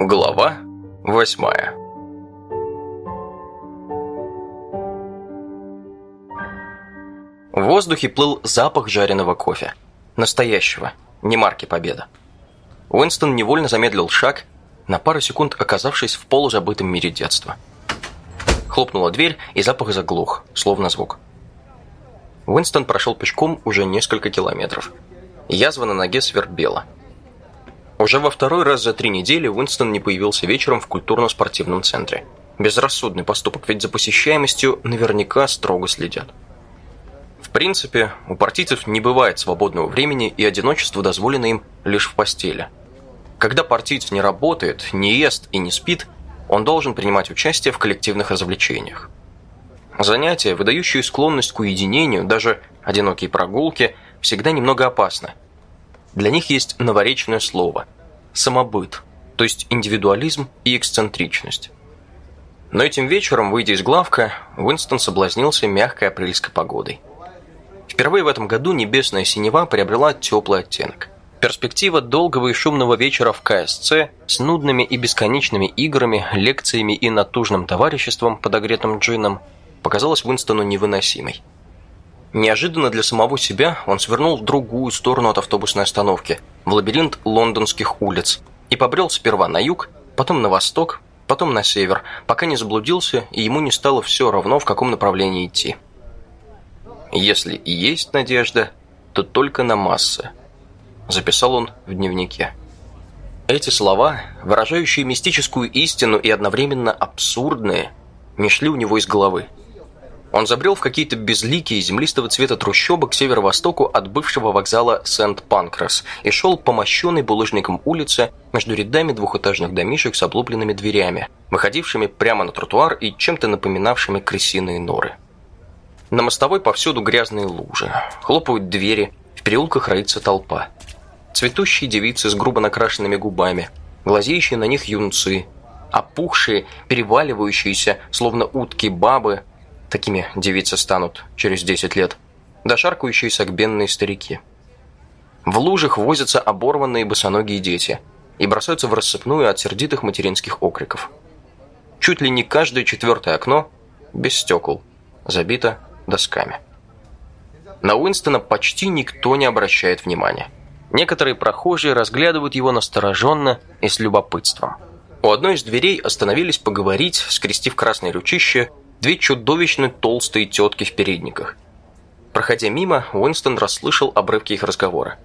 Глава восьмая В воздухе плыл запах жареного кофе. Настоящего, не марки Победа. Уинстон невольно замедлил шаг, на пару секунд оказавшись в полузабытом мире детства. Хлопнула дверь, и запах заглух, словно звук. Уинстон прошел пешком уже несколько километров. Язва на ноге свербела. Уже во второй раз за три недели Уинстон не появился вечером в культурно-спортивном центре. Безрассудный поступок, ведь за посещаемостью наверняка строго следят. В принципе, у партийцев не бывает свободного времени, и одиночество дозволено им лишь в постели. Когда партиец не работает, не ест и не спит, он должен принимать участие в коллективных развлечениях. Занятия, выдающие склонность к уединению, даже одинокие прогулки, всегда немного опасны. Для них есть новоречное слово – самобыт, то есть индивидуализм и эксцентричность. Но этим вечером, выйдя из главка, Уинстон соблазнился мягкой апрельской погодой. Впервые в этом году небесная синева приобрела теплый оттенок. Перспектива долгого и шумного вечера в КСЦ с нудными и бесконечными играми, лекциями и натужным товариществом, подогретым джином, показалась Уинстону невыносимой. Неожиданно для самого себя он свернул в другую сторону от автобусной остановки, в лабиринт лондонских улиц, и побрел сперва на юг, потом на восток, потом на север, пока не заблудился, и ему не стало все равно, в каком направлении идти. Если и есть надежда, то только на массы. Записал он в дневнике. Эти слова, выражающие мистическую истину и одновременно абсурдные, не шли у него из головы. Он забрел в какие-то безликие землистого цвета трущобы к северо-востоку от бывшего вокзала Сент-Панкрас и шел по мощенной булыжником улице между рядами двухэтажных домишек с облупленными дверями, выходившими прямо на тротуар и чем-то напоминавшими крысиные норы. На мостовой повсюду грязные лужи, хлопают двери, в переулках роится толпа. Цветущие девицы с грубо накрашенными губами, глазеющие на них юнцы, опухшие, переваливающиеся, словно утки бабы, такими девицы станут через 10 лет, дошаркающие согбенные старики. В лужах возятся оборванные босоногие дети и бросаются в рассыпную от сердитых материнских окриков. Чуть ли не каждое четвертое окно без стекол, забито досками. На Уинстона почти никто не обращает внимания. Некоторые прохожие разглядывают его настороженно и с любопытством. У одной из дверей остановились поговорить, скрестив красное ручище, две чудовищно толстые тетки в передниках. Проходя мимо, Уинстон расслышал обрывки их разговора.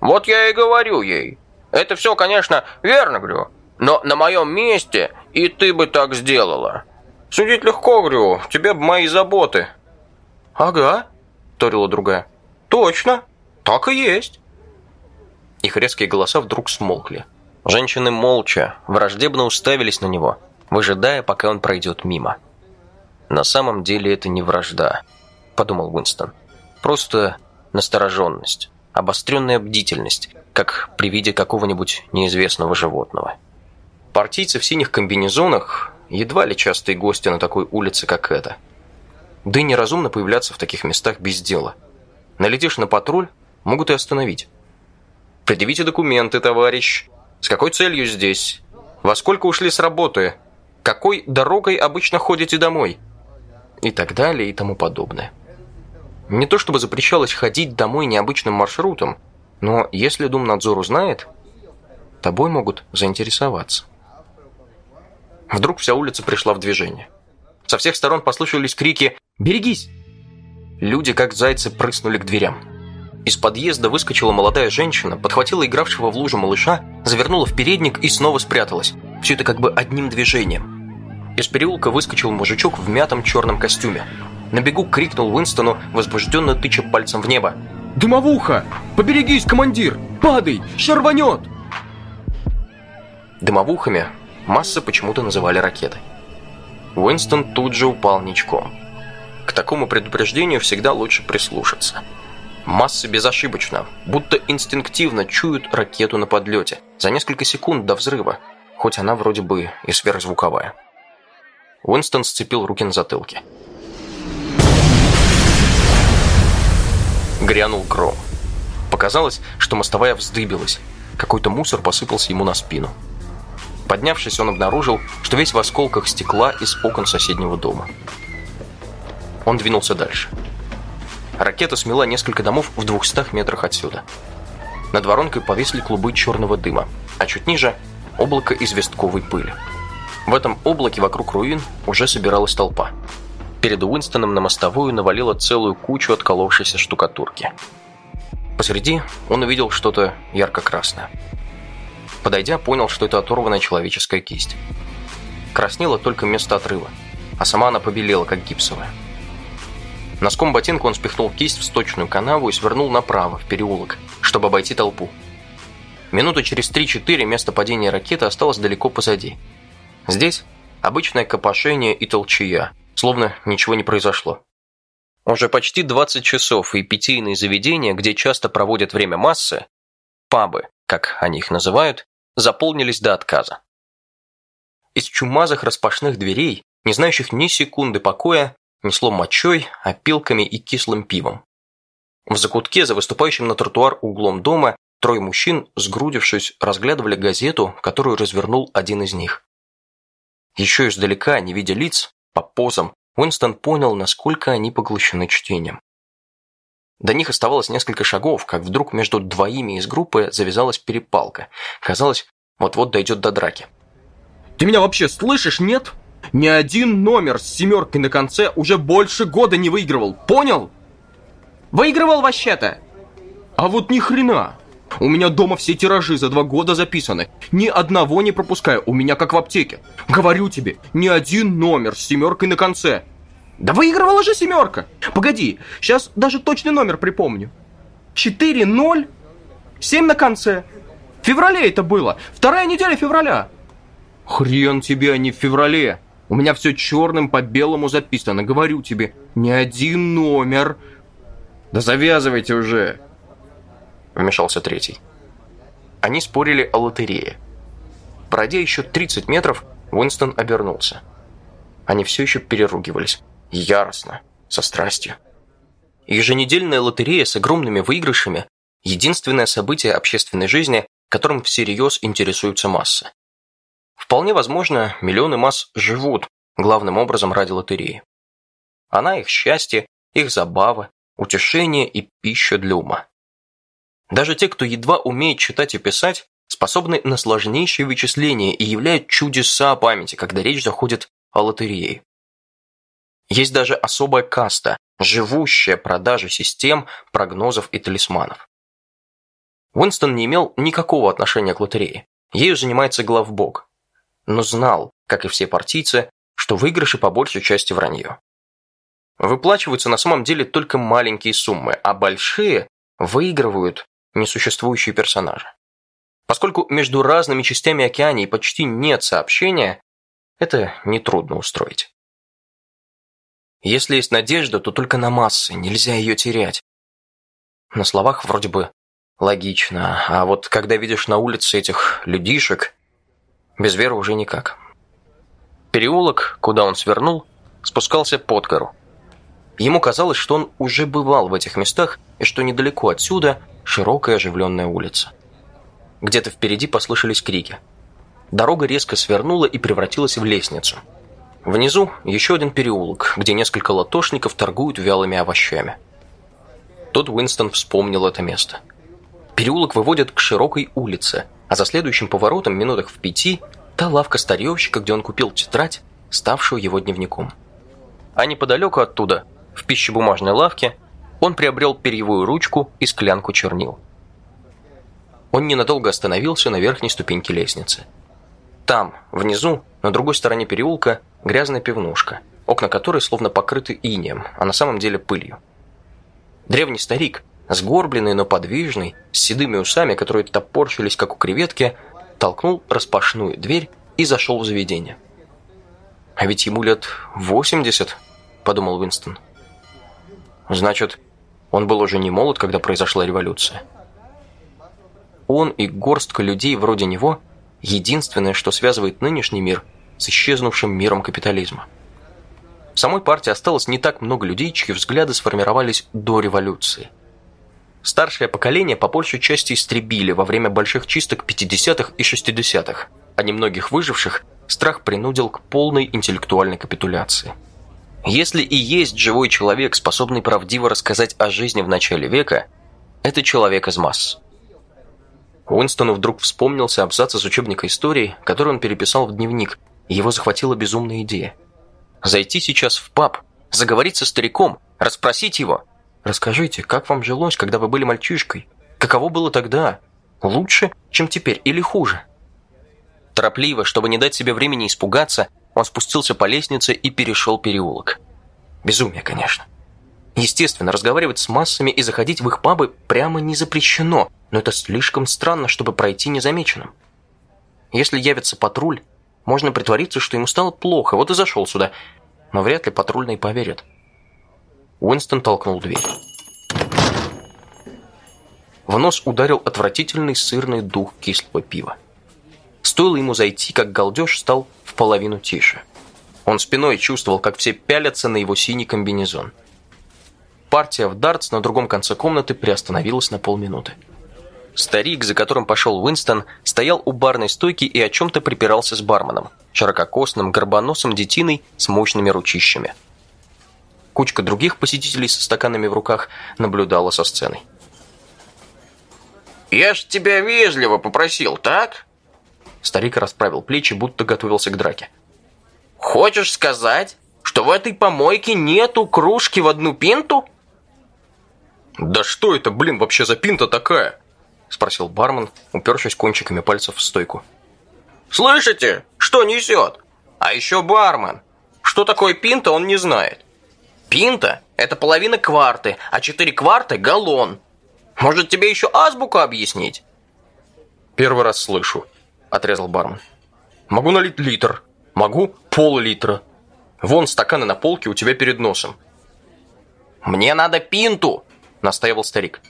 «Вот я и говорю ей. Это все, конечно, верно, говорю. Но на моем месте и ты бы так сделала. Судить легко, говорю, тебе бы мои заботы. «Ага», — торила другая. «Точно, так и есть». Их резкие голоса вдруг смолкли. Женщины молча, враждебно уставились на него, выжидая, пока он пройдет мимо. «На самом деле это не вражда», — подумал Уинстон. «Просто настороженность, обостренная бдительность, как при виде какого-нибудь неизвестного животного». Партийцы в синих комбинезонах едва ли частые гости на такой улице, как эта — да и неразумно появляться в таких местах без дела. Налетишь на патруль, могут и остановить. «Предъявите документы, товарищ. С какой целью здесь? Во сколько ушли с работы? Какой дорогой обычно ходите домой?» И так далее и тому подобное. Не то чтобы запрещалось ходить домой необычным маршрутом, но если Думнадзор узнает, тобой могут заинтересоваться. Вдруг вся улица пришла в движение. Со всех сторон послышались крики Берегись!» Люди, как зайцы, прыснули к дверям. Из подъезда выскочила молодая женщина, подхватила игравшего в лужу малыша, завернула в передник и снова спряталась. Все это как бы одним движением. Из переулка выскочил мужичок в мятом черном костюме. На бегу крикнул Уинстону, возбужденно тыча пальцем в небо. «Дымовуха! Поберегись, командир! Падай! Шарванет!» Дымовухами массы почему-то называли ракеты. Уинстон тут же упал ничком. К такому предупреждению всегда лучше прислушаться. Массы безошибочно, будто инстинктивно чуют ракету на подлете за несколько секунд до взрыва, хоть она вроде бы и сверхзвуковая. Уинстон сцепил руки на затылке. Грянул гром. Показалось, что мостовая вздыбилась. Какой-то мусор посыпался ему на спину. Поднявшись, он обнаружил, что весь в осколках стекла из окон соседнего дома. Он двинулся дальше. Ракета смела несколько домов в 200 метрах отсюда. Над воронкой повесили клубы черного дыма, а чуть ниже – облако известковой пыли. В этом облаке вокруг руин уже собиралась толпа. Перед Уинстоном на мостовую навалило целую кучу отколовшейся штукатурки. Посреди он увидел что-то ярко-красное. Подойдя, понял, что это оторванная человеческая кисть. Краснело только место отрыва, а сама она побелела, как гипсовая. Носком ботинка он спихнул кисть в сточную канаву и свернул направо, в переулок, чтобы обойти толпу. Минуты через 3-4 место падения ракеты осталось далеко позади. Здесь обычное копошение и толчая, словно ничего не произошло. Уже почти 20 часов и питейные заведения, где часто проводят время массы, пабы, как они их называют, заполнились до отказа. Из чумазых распашных дверей, не знающих ни секунды покоя, несло мочой, опилками и кислым пивом. В закутке, за выступающим на тротуар углом дома, трое мужчин, сгрудившись, разглядывали газету, которую развернул один из них. Еще издалека, не видя лиц, по позам, Уинстон понял, насколько они поглощены чтением. До них оставалось несколько шагов, как вдруг между двоими из группы завязалась перепалка. Казалось, вот-вот дойдет до драки. Ты меня вообще слышишь, нет? Ни один номер с семеркой на конце уже больше года не выигрывал, понял? Выигрывал вообще-то. А вот ни хрена. У меня дома все тиражи за два года записаны. Ни одного не пропускаю, у меня как в аптеке. Говорю тебе, ни один номер с семеркой на конце. Да выигрывала же семерка. Погоди, сейчас даже точный номер припомню. 4-0, 7 на конце. В феврале это было. Вторая неделя февраля. Хрен тебе, а не в феврале. У меня все черным по белому записано. Говорю тебе, ни один номер. Да завязывайте уже. Вмешался третий. Они спорили о лотерее. Пройдя еще 30 метров, Уинстон обернулся. Они все еще переругивались. Яростно, со страстью. Еженедельная лотерея с огромными выигрышами – единственное событие общественной жизни, которым всерьез интересуются массы. Вполне возможно, миллионы масс живут главным образом ради лотереи. Она их счастье, их забава, утешение и пища для ума. Даже те, кто едва умеет читать и писать, способны на сложнейшие вычисления и являют чудеса памяти, когда речь заходит о лотерее. Есть даже особая каста, живущая продажей систем, прогнозов и талисманов. Уинстон не имел никакого отношения к лотерее. Ею занимается главбог. Но знал, как и все партийцы, что выигрыши по большей части вранье. Выплачиваются на самом деле только маленькие суммы, а большие выигрывают несуществующие персонажи. Поскольку между разными частями океании почти нет сообщения, это нетрудно устроить. Если есть надежда, то только на массы, нельзя ее терять. На словах вроде бы логично, а вот когда видишь на улице этих людишек, без веры уже никак. Переулок, куда он свернул, спускался под гору. Ему казалось, что он уже бывал в этих местах и что недалеко отсюда широкая оживленная улица. Где-то впереди послышались крики. Дорога резко свернула и превратилась в лестницу – Внизу еще один переулок, где несколько латошников торгуют вялыми овощами. Тут Уинстон вспомнил это место. Переулок выводит к широкой улице, а за следующим поворотом, минутах в пяти, та лавка старьевщика, где он купил тетрадь, ставшую его дневником. А неподалеку оттуда, в пищебумажной лавке, он приобрел перьевую ручку и склянку чернил. Он ненадолго остановился на верхней ступеньке лестницы. Там, внизу, на другой стороне переулка, грязная пивнушка, окна которой словно покрыты инеем, а на самом деле пылью. Древний старик, сгорбленный, но подвижный, с седыми усами, которые топорщились, как у креветки, толкнул распашную дверь и зашел в заведение. «А ведь ему лет восемьдесят», — подумал Уинстон. «Значит, он был уже не молод, когда произошла революция». Он и горстка людей вроде него — единственное, что связывает нынешний мир — с исчезнувшим миром капитализма. В самой партии осталось не так много людей, чьи взгляды сформировались до революции. Старшее поколение по большей части истребили во время больших чисток 50-х и 60-х. а немногих выживших, страх принудил к полной интеллектуальной капитуляции. Если и есть живой человек, способный правдиво рассказать о жизни в начале века, это человек из масс. Уинстону вдруг вспомнился абзац из учебника истории, который он переписал в дневник, и его захватила безумная идея. Зайти сейчас в паб, заговорить со стариком, расспросить его. Расскажите, как вам жилось, когда вы были мальчишкой? Каково было тогда? Лучше, чем теперь или хуже? Торопливо, чтобы не дать себе времени испугаться, он спустился по лестнице и перешел переулок. Безумие, конечно. Естественно, разговаривать с массами и заходить в их пабы прямо не запрещено, но это слишком странно, чтобы пройти незамеченным. Если явится патруль, можно притвориться, что ему стало плохо, вот и зашел сюда. Но вряд ли патрульные поверят. Уинстон толкнул дверь. В нос ударил отвратительный сырный дух кислого пива. Стоило ему зайти, как галдеж стал в половину тише. Он спиной чувствовал, как все пялятся на его синий комбинезон. Партия в дартс на другом конце комнаты приостановилась на полминуты. Старик, за которым пошел Уинстон, стоял у барной стойки и о чем-то припирался с барменом, ширококосным, горбоносым детиной с мощными ручищами. Кучка других посетителей со стаканами в руках наблюдала со сценой. «Я ж тебя вежливо попросил, так?» Старик расправил плечи, будто готовился к драке. «Хочешь сказать, что в этой помойке нету кружки в одну пинту?» «Да что это, блин, вообще за пинта такая?» – спросил бармен, упершись кончиками пальцев в стойку. «Слышите, что несет? А еще бармен. Что такое пинта, он не знает. Пинта – это половина кварты, а четыре кварты – галлон. Может, тебе еще азбуку объяснить?» «Первый раз слышу», – отрезал бармен. «Могу налить литр, могу пол-литра. Вон стаканы на полке у тебя перед носом». «Мне надо пинту», – настаивал старик.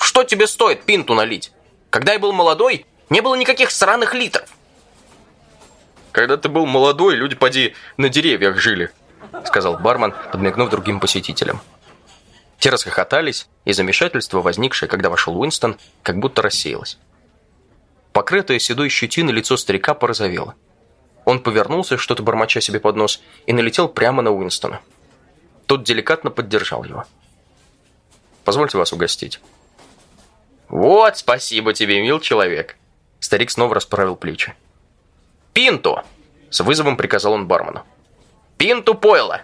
Что тебе стоит пинту налить? Когда я был молодой, не было никаких сраных литров. Когда ты был молодой, люди, поди, на деревьях жили, сказал бармен, подмигнув другим посетителям. Те расхохотались, и замешательство, возникшее, когда вошел Уинстон, как будто рассеялось. Покрытое седой щетиной лицо старика порозовело. Он повернулся, что-то бормоча себе под нос, и налетел прямо на Уинстона. Тот деликатно поддержал его. «Позвольте вас угостить». «Вот, спасибо тебе, мил человек!» Старик снова расправил плечи. «Пинту!» С вызовом приказал он бармену. «Пинту пойла!»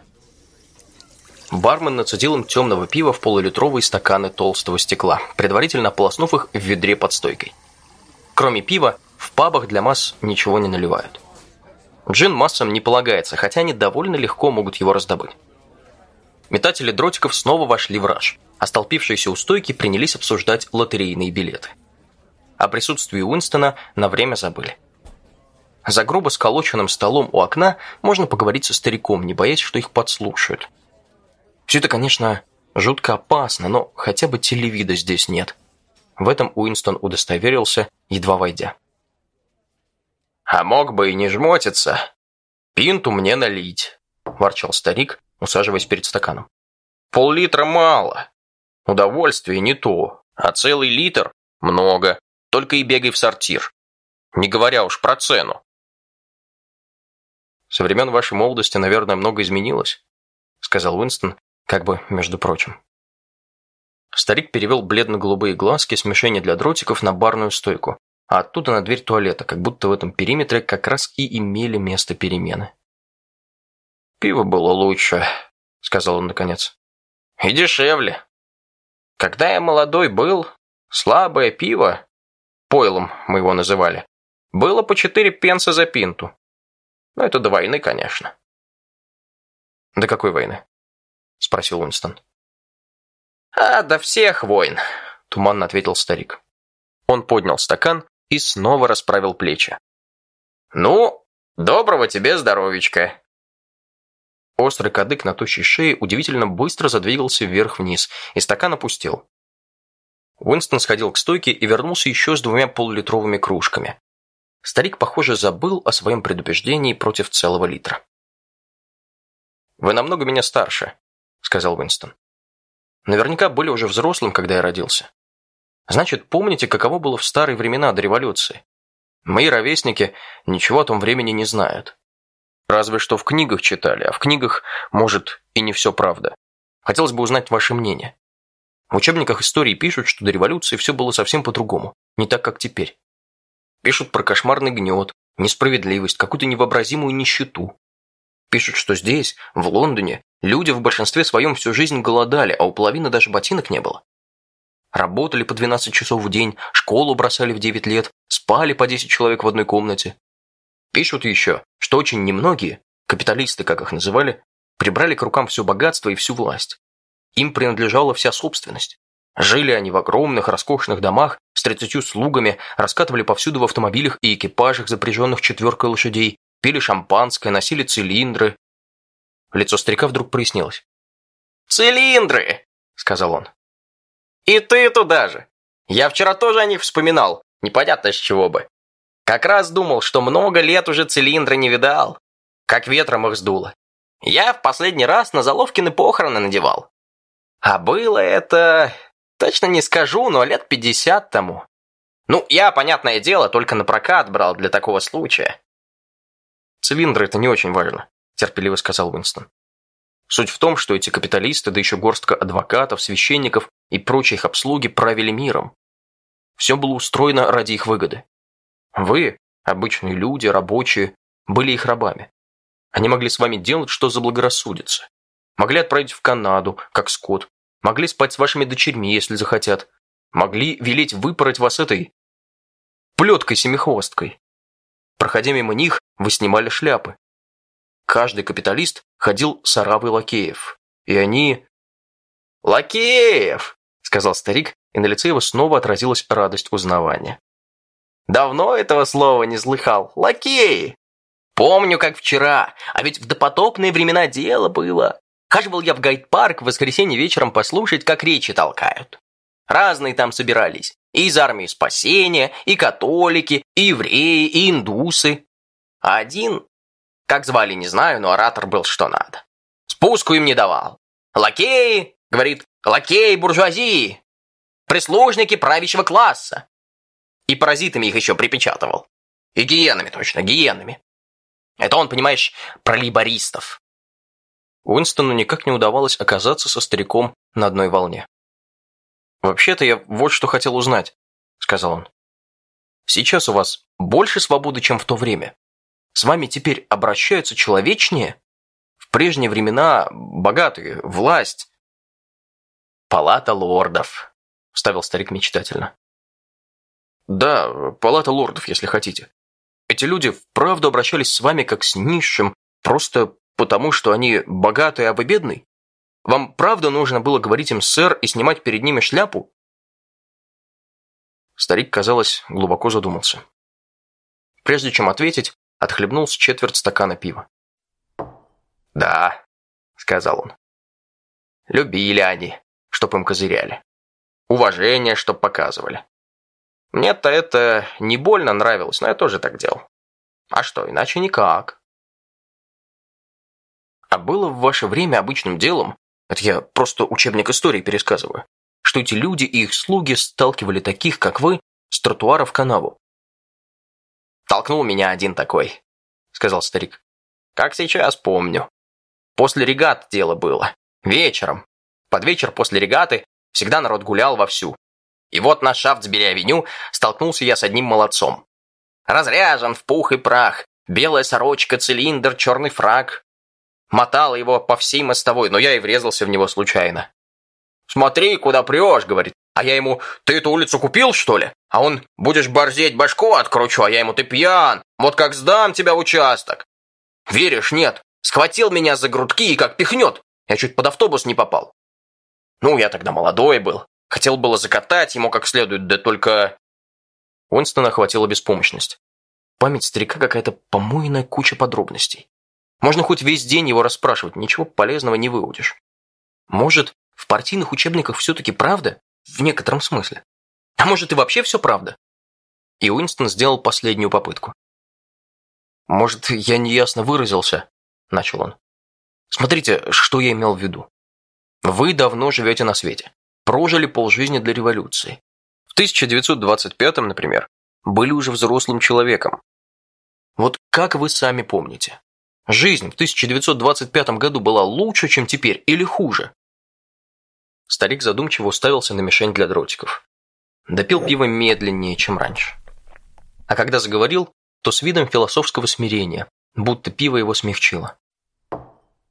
Бармен нацедил им темного пива в полулитровые стаканы толстого стекла, предварительно ополоснув их в ведре под стойкой. Кроме пива, в пабах для масс ничего не наливают. Джин массам не полагается, хотя они довольно легко могут его раздобыть. Метатели дротиков снова вошли в раж а столпившиеся у стойки принялись обсуждать лотерейные билеты. О присутствии Уинстона на время забыли. За грубо сколоченным столом у окна можно поговорить со стариком, не боясь, что их подслушают. Все это, конечно, жутко опасно, но хотя бы телевида здесь нет. В этом Уинстон удостоверился, едва войдя. «А мог бы и не жмотиться. Пинту мне налить», – ворчал старик, усаживаясь перед стаканом. «Пол-литра мало. Удовольствие не то, а целый литр – много. Только и бегай в сортир. Не говоря уж про цену. «Со времен вашей молодости, наверное, много изменилось», – сказал Уинстон, как бы между прочим. Старик перевел бледно-голубые глазки смешения для дротиков на барную стойку, а оттуда на дверь туалета, как будто в этом периметре как раз и имели место перемены. «Пиво было лучше», — сказал он наконец. «И дешевле. Когда я молодой был, слабое пиво, пойлом мы его называли, было по четыре пенса за пинту. Ну, это до войны, конечно. «До какой войны?» – спросил Уинстон. «А, до всех войн», – туманно ответил старик. Он поднял стакан и снова расправил плечи. «Ну, доброго тебе здоровичка. Острый кадык на тощей шее удивительно быстро задвигался вверх-вниз, и стакан опустил. Уинстон сходил к стойке и вернулся еще с двумя полулитровыми кружками. Старик, похоже, забыл о своем предупреждении против целого литра. «Вы намного меня старше», — сказал Уинстон. «Наверняка были уже взрослым, когда я родился. Значит, помните, каково было в старые времена до революции? Мои ровесники ничего о том времени не знают. Разве что в книгах читали, а в книгах, может, и не все правда. Хотелось бы узнать ваше мнение. В учебниках истории пишут, что до революции все было совсем по-другому, не так, как теперь. Пишут про кошмарный гнет, несправедливость, какую-то невообразимую нищету. Пишут, что здесь, в Лондоне, люди в большинстве своем всю жизнь голодали, а у половины даже ботинок не было. Работали по 12 часов в день, школу бросали в 9 лет, спали по 10 человек в одной комнате. Пишут еще, что очень немногие, капиталисты, как их называли, прибрали к рукам все богатство и всю власть. Им принадлежала вся собственность. Жили они в огромных, роскошных домах с тридцатью слугами, раскатывали повсюду в автомобилях и экипажах, запряженных четверкой лошадей, пили шампанское, носили цилиндры. Лицо старика вдруг прояснилось. «Цилиндры!» — сказал он. «И ты туда же! Я вчера тоже о них вспоминал, непонятно с чего бы. Как раз думал, что много лет уже цилиндры не видал. Как ветром их сдуло. Я в последний раз на Заловкины похороны надевал. А было это... Точно не скажу, но лет пятьдесят тому. Ну, я, понятное дело, только на прокат брал для такого случая. Цилиндры это не очень важно, терпеливо сказал Уинстон. Суть в том, что эти капиталисты, да еще горстка адвокатов, священников и прочих обслуги правили миром. Все было устроено ради их выгоды. Вы, обычные люди, рабочие, были их рабами. Они могли с вами делать, что заблагорассудится. Могли отправить в Канаду, как скот. Могли спать с вашими дочерьми, если захотят. Могли велеть выпороть вас этой... плеткой-семихвосткой. Проходя мимо них, вы снимали шляпы. Каждый капиталист ходил с оравой лакеев. И они... «Лакеев!» — сказал старик, и на лице его снова отразилась радость узнавания. «Давно этого слова не слыхал. Лакеи! Помню, как вчера, а ведь в допотопные времена дело было. Хаживал я в гайд-парк в воскресенье вечером послушать, как речи толкают. Разные там собирались. И из армии спасения, и католики, и евреи, и индусы. А один, как звали, не знаю, но оратор был что надо. Спуску им не давал. Лакеи, говорит, лакеи буржуазии, прислужники правящего класса. И паразитами их еще припечатывал. И гиенами точно, гиенами. Это он, понимаешь, про либористов. Уинстону никак не удавалось оказаться со стариком на одной волне. «Вообще-то я вот что хотел узнать», — сказал он. «Сейчас у вас больше свободы, чем в то время. С вами теперь обращаются человечнее? В прежние времена богатые, власть...» «Палата лордов», — вставил старик мечтательно. «Да, палата лордов, если хотите. Эти люди вправду обращались с вами как с низшим, просто потому, что они богатые, а вы бедный? Вам правда нужно было говорить им «сэр» и снимать перед ними шляпу?» Старик, казалось, глубоко задумался. Прежде чем ответить, отхлебнул с четверть стакана пива. «Да», — сказал он. «Любили они, чтоб им козыряли. Уважение, чтоб показывали. Мне-то это не больно нравилось, но я тоже так делал. А что, иначе никак. А было в ваше время обычным делом, это я просто учебник истории пересказываю, что эти люди и их слуги сталкивали таких, как вы, с тротуара в канаву. «Толкнул меня один такой», — сказал старик. «Как сейчас помню. После регат дело было. Вечером. Под вечер после регаты всегда народ гулял вовсю. И вот на Шафтсбери-авеню столкнулся я с одним молодцом. Разряжен в пух и прах, белая сорочка, цилиндр, черный фраг. Мотал его по всей мостовой, но я и врезался в него случайно. «Смотри, куда прешь», — говорит. А я ему, «Ты эту улицу купил, что ли?» А он, «Будешь борзеть, башку откручу», а я ему, «Ты пьян, вот как сдам тебя в участок». Веришь, нет, схватил меня за грудки и как пихнет. Я чуть под автобус не попал. Ну, я тогда молодой был, Хотел было закатать ему как следует, да только... Уинстона охватила беспомощность. Память старика какая-то помойная куча подробностей. Можно хоть весь день его расспрашивать, ничего полезного не выудишь. Может, в партийных учебниках все-таки правда? В некотором смысле. А может и вообще все правда? И Уинстон сделал последнюю попытку. «Может, я неясно выразился?» – начал он. «Смотрите, что я имел в виду. Вы давно живете на свете прожили полжизни для революции. В 1925-м, например, были уже взрослым человеком. Вот как вы сами помните, жизнь в 1925 году была лучше, чем теперь, или хуже? Старик задумчиво уставился на мишень для дротиков. Допил пиво медленнее, чем раньше. А когда заговорил, то с видом философского смирения, будто пиво его смягчило.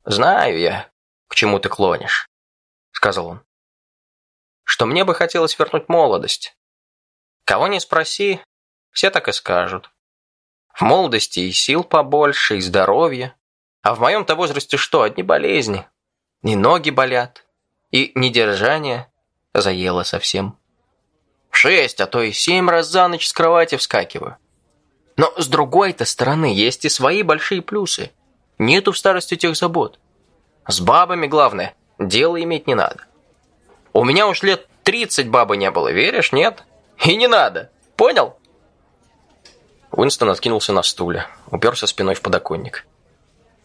«Знаю я, к чему ты клонишь», — сказал он. «Что мне бы хотелось вернуть молодость. Кого не спроси, все так и скажут. В молодости и сил побольше, и здоровья. А в моем-то возрасте что, одни болезни? И ноги болят, и недержание заело совсем. Шесть, а то и семь раз за ночь с кровати вскакиваю. Но с другой-то стороны есть и свои большие плюсы. Нету в старости тех забот. С бабами, главное, дело иметь не надо. У меня уж лет тридцать бабы не было, веришь, нет? И не надо, понял? Уинстон откинулся на стуле, уперся спиной в подоконник.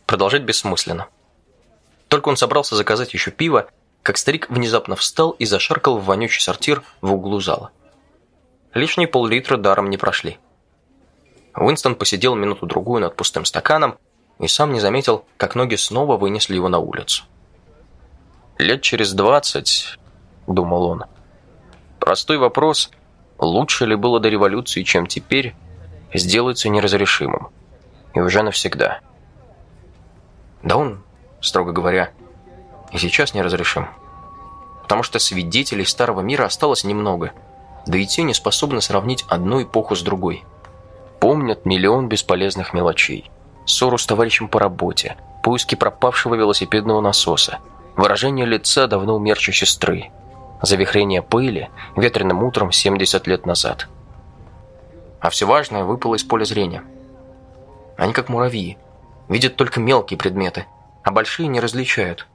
Продолжать бессмысленно. Только он собрался заказать еще пиво, как старик внезапно встал и зашаркал в вонючий сортир в углу зала. Лишние пол-литра даром не прошли. Уинстон посидел минуту-другую над пустым стаканом и сам не заметил, как ноги снова вынесли его на улицу. «Лет через двадцать», — думал он. «Простой вопрос, лучше ли было до революции, чем теперь, сделается неразрешимым. И уже навсегда». Да он, строго говоря, и сейчас неразрешим. Потому что свидетелей старого мира осталось немного, да и те не способны сравнить одну эпоху с другой. Помнят миллион бесполезных мелочей. Ссору с товарищем по работе, поиски пропавшего велосипедного насоса, выражение лица давно умершей сестры, завихрение пыли ветреным утром 70 лет назад. А все важное выпало из поля зрения. Они как муравьи, видят только мелкие предметы, а большие не различают.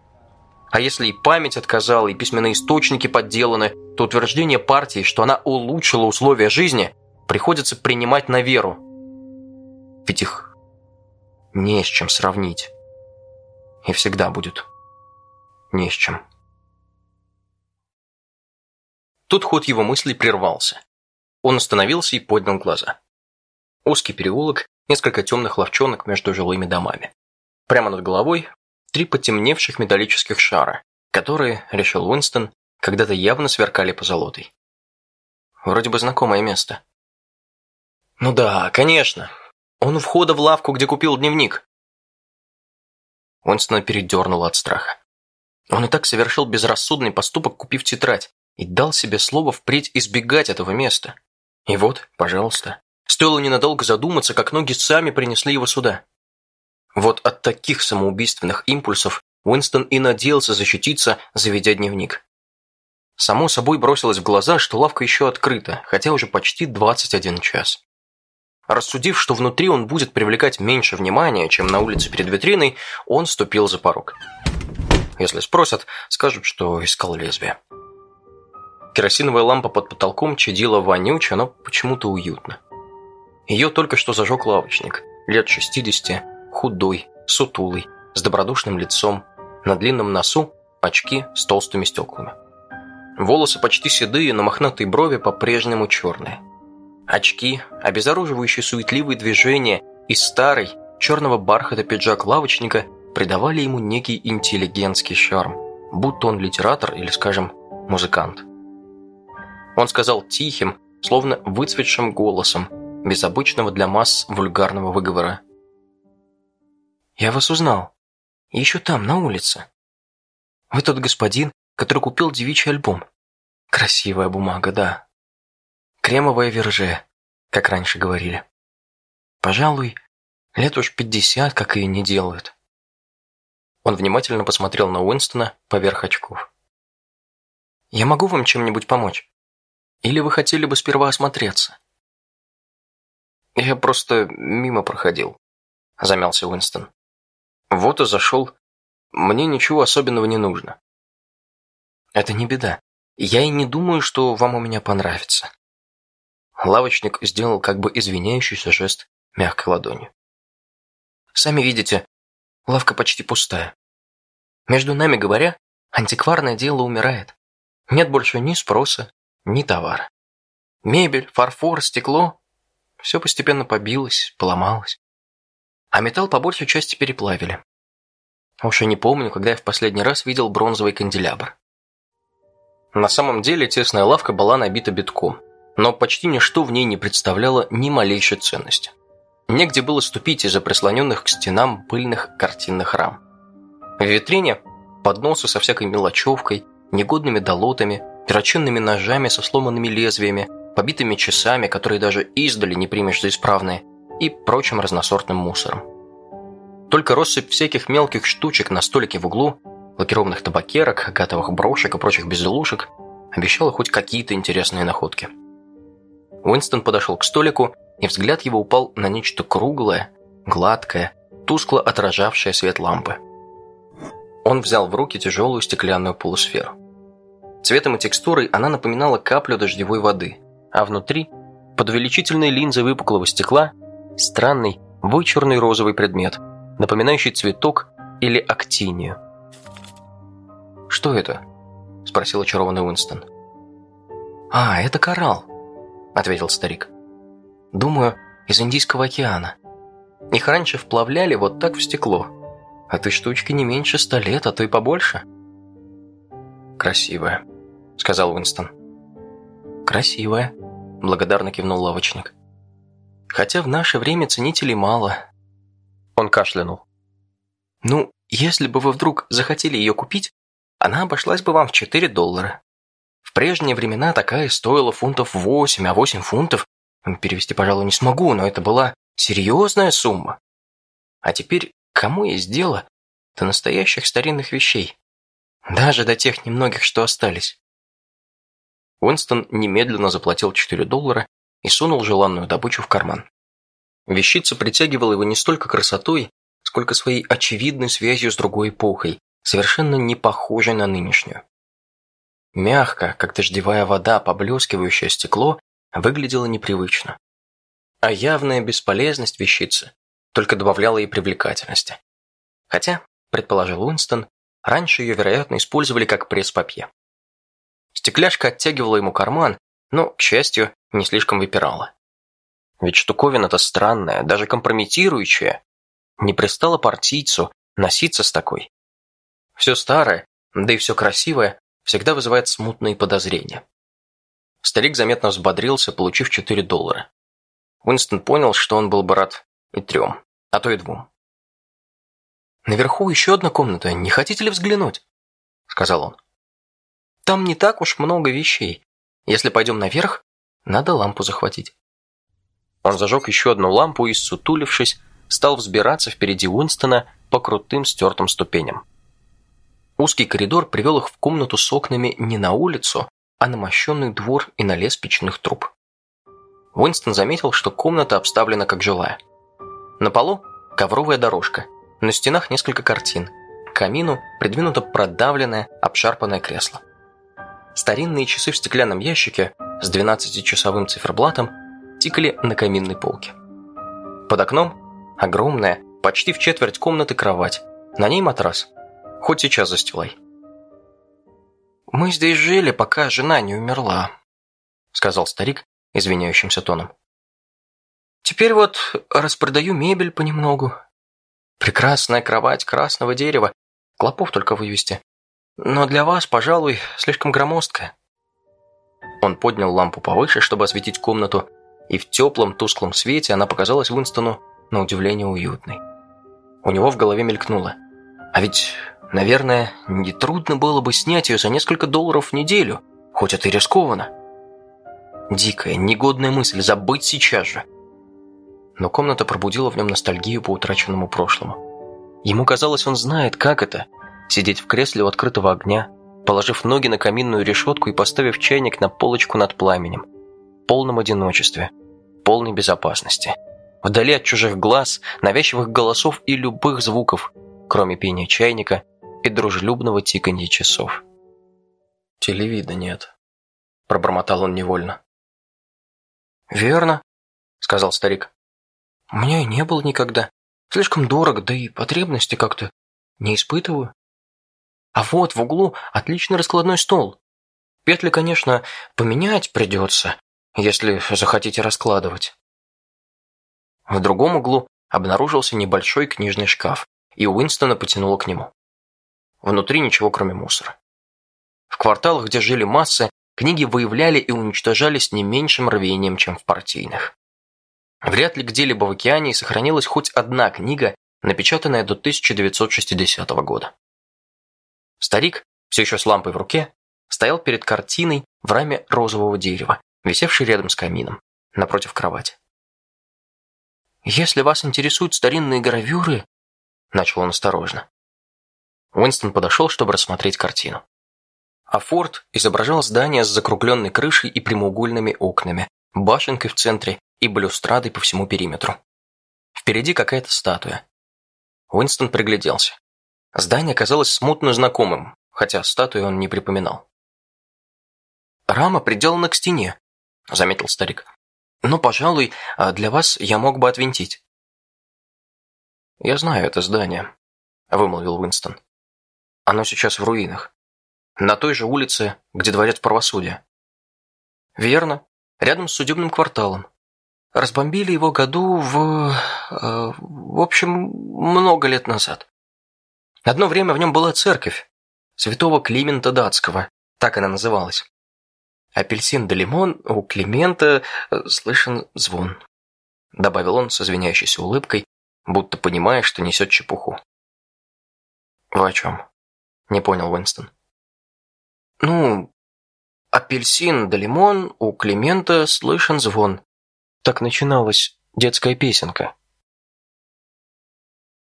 А если и память отказала, и письменные источники подделаны, то утверждение партии, что она улучшила условия жизни, приходится принимать на веру. Ведь их не с чем сравнить. И всегда будет не с чем. Тут ход его мыслей прервался. Он остановился и поднял глаза. Узкий переулок, несколько темных ловчонок между жилыми домами. Прямо над головой три потемневших металлических шара, которые, решил Уинстон, когда-то явно сверкали позолотой. Вроде бы знакомое место. Ну да, конечно. Он у входа в лавку, где купил дневник. Уинстона передернуло от страха. Он и так совершил безрассудный поступок, купив тетрадь, и дал себе слово впредь избегать этого места. И вот, пожалуйста, стоило ненадолго задуматься, как ноги сами принесли его сюда. Вот от таких самоубийственных импульсов Уинстон и надеялся защититься, заведя дневник. Само собой бросилось в глаза, что лавка еще открыта, хотя уже почти 21 час. Рассудив, что внутри он будет привлекать меньше внимания, чем на улице перед витриной, он ступил за порог. Если спросят, скажут, что искал лезвие. Керосиновая лампа под потолком чадила вонюче, но почему-то уютно. Ее только что зажег лавочник, лет 60, худой, сутулый, с добродушным лицом, на длинном носу очки с толстыми стеклами. Волосы почти седые, но мохнатые брови по-прежнему черные. Очки, обезоруживающие суетливые движения и старый, черного бархата пиджак лавочника придавали ему некий интеллигентский шарм, будто он литератор или, скажем, музыкант. Он сказал тихим, словно выцветшим голосом, без обычного для масс вульгарного выговора. Я вас узнал. Еще там, на улице. Вы тот господин, который купил девичий альбом. Красивая бумага, да. Кремовое верже, как раньше говорили. Пожалуй, лет уж пятьдесят, как и не делают. Он внимательно посмотрел на Уинстона поверх очков. «Я могу вам чем-нибудь помочь? Или вы хотели бы сперва осмотреться?» «Я просто мимо проходил», — замялся Уинстон. Вот и зашел. Мне ничего особенного не нужно. Это не беда. Я и не думаю, что вам у меня понравится. Лавочник сделал как бы извиняющийся жест мягкой ладонью. Сами видите, лавка почти пустая. Между нами говоря, антикварное дело умирает. Нет больше ни спроса, ни товара. Мебель, фарфор, стекло все постепенно побилось, поломалось. А металл по большей части переплавили. Уж и не помню, когда я в последний раз видел бронзовый канделябр. На самом деле тесная лавка была набита битком, но почти ничто в ней не представляло ни малейшей ценности. Негде было ступить из-за прислоненных к стенам пыльных картинных рам. В витрине подносы со всякой мелочевкой, негодными долотами, перочинными ножами со сломанными лезвиями, побитыми часами, которые даже издали не примешь за исправные, и прочим разносортным мусором. Только россыпь всяких мелких штучек на столике в углу, лакированных табакерок, готовых брошек и прочих безделушек обещала хоть какие-то интересные находки. Уинстон подошел к столику, и взгляд его упал на нечто круглое, гладкое, тускло отражавшее свет лампы. Он взял в руки тяжелую стеклянную полусферу. Цветом и текстурой она напоминала каплю дождевой воды, а внутри, под увеличительной линзой выпуклого стекла, странный, вычурный розовый предмет, напоминающий цветок или актинию. «Что это?» – спросил очарованный Уинстон. «А, это коралл», – ответил старик. «Думаю, из Индийского океана. Их раньше вплавляли вот так в стекло. Этой штучке не меньше ста лет, а то и побольше». «Красивая», — сказал Уинстон. «Красивая», — благодарно кивнул лавочник. «Хотя в наше время ценителей мало». Он кашлянул. «Ну, если бы вы вдруг захотели ее купить, она обошлась бы вам в 4 доллара. В прежние времена такая стоила фунтов 8, а 8 фунтов перевести, пожалуй, не смогу, но это была серьезная сумма. А теперь кому есть дело до настоящих старинных вещей? Даже до тех немногих, что остались. Уинстон немедленно заплатил 4 доллара и сунул желанную добычу в карман. Вещица притягивала его не столько красотой, сколько своей очевидной связью с другой эпохой, совершенно не похожей на нынешнюю. Мягко, как дождевая вода, поблескивающее стекло, выглядело непривычно. А явная бесполезность вещицы только добавляла ей привлекательности. Хотя, предположил Уинстон, раньше ее, вероятно, использовали как пресс-папье. Стекляшка оттягивала ему карман, но, к счастью, не слишком выпирала. Ведь штуковина-то странная, даже компрометирующая. Не пристала партийцу носиться с такой. Все старое, да и все красивое, всегда вызывает смутные подозрения. Старик заметно взбодрился, получив 4 доллара. Уинстон понял, что он был бы рад и трем, а то и двум. «Наверху еще одна комната, не хотите ли взглянуть?» – сказал он. Там не так уж много вещей. Если пойдем наверх, надо лампу захватить. Он зажег еще одну лампу и, сутулившись, стал взбираться впереди Уинстона по крутым стертым ступеням. Узкий коридор привел их в комнату с окнами не на улицу, а на мощенный двор и на лес печных труб. Уинстон заметил, что комната обставлена как жилая. На полу ковровая дорожка, на стенах несколько картин. К камину придвинуто продавленное, обшарпанное кресло. Старинные часы в стеклянном ящике с 12-часовым циферблатом тикали на каминной полке. Под окном огромная, почти в четверть комнаты кровать, на ней матрас. Хоть сейчас застилай. «Мы здесь жили, пока жена не умерла», — сказал старик извиняющимся тоном. «Теперь вот распродаю мебель понемногу. Прекрасная кровать красного дерева, клопов только вывести. Но для вас, пожалуй, слишком громоздкая». Он поднял лампу повыше, чтобы осветить комнату, и в теплом тусклом свете она показалась Уинстону на удивление уютной. У него в голове мелькнуло. А ведь, наверное, нетрудно было бы снять ее за несколько долларов в неделю, хоть это и рискованно. Дикая, негодная мысль забыть сейчас же. Но комната пробудила в нем ностальгию по утраченному прошлому. Ему казалось, он знает, как это сидеть в кресле у открытого огня, положив ноги на каминную решетку и поставив чайник на полочку над пламенем, в полном одиночестве, полной безопасности, вдали от чужих глаз, навязчивых голосов и любых звуков, кроме пения чайника и дружелюбного тиканья часов. «Телевида нет», – пробормотал он невольно. «Верно», – сказал старик. «У меня и не было никогда. Слишком дорого, да и потребности как-то не испытываю». А вот в углу отличный раскладной стол. Петли, конечно, поменять придется, если захотите раскладывать. В другом углу обнаружился небольшой книжный шкаф, и Уинстона потянуло к нему. Внутри ничего, кроме мусора. В кварталах, где жили массы, книги выявляли и уничтожались не меньшим рвением, чем в партийных. Вряд ли где-либо в океане сохранилась хоть одна книга, напечатанная до 1960 года. Старик, все еще с лампой в руке, стоял перед картиной в раме розового дерева, висевшей рядом с камином, напротив кровати. «Если вас интересуют старинные гравюры...» — начал он осторожно. Уинстон подошел, чтобы рассмотреть картину. А форт изображал здание с закругленной крышей и прямоугольными окнами, башенкой в центре и балюстрадой по всему периметру. Впереди какая-то статуя. Уинстон пригляделся. Здание казалось смутно знакомым, хотя статую он не припоминал. «Рама приделана к стене», — заметил старик. «Но, пожалуй, а для вас я мог бы отвинтить». «Я знаю это здание», — вымолвил Уинстон. «Оно сейчас в руинах. На той же улице, где дворец правосудия». «Верно. Рядом с судебным кварталом. Разбомбили его году в... Э, в общем, много лет назад. Одно время в нем была церковь. Святого Климента Датского. Так она называлась. Апельсин да лимон, у Климента э, слышен звон. Добавил он с извиняющейся улыбкой, будто понимая, что несет чепуху. «Вы о чем?» – не понял Уинстон. «Ну, апельсин да лимон, у Климента слышен звон. Так начиналась детская песенка.